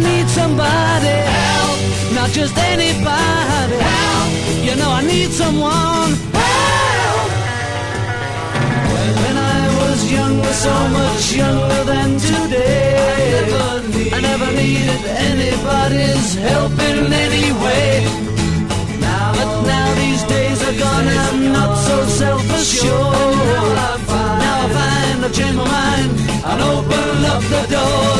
need somebody help, not just anybody help. You know I need someone help. When I was younger, so much younger than today, I never, needed anybody's help in any way. But now these days are gone, I'm not so self-assured. Now I find I've changed my mind and open up the doors.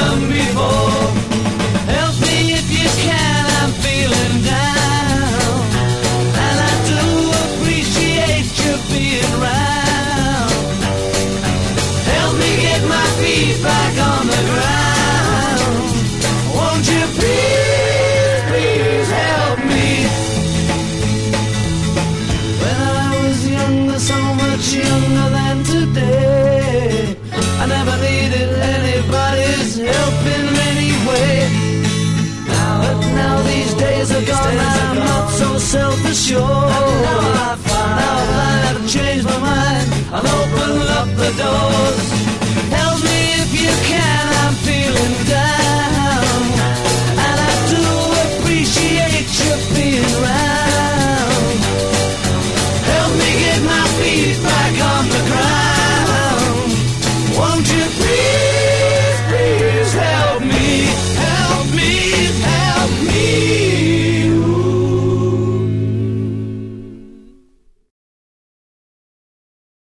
done before. Help me if you can, I'm feeling down. And I do appreciate you being round. Help me get my feet back on the ground. Won't you please, please help me? When I was younger, so much younger than self-assured. Now I I've changed my mind and opened up the doors.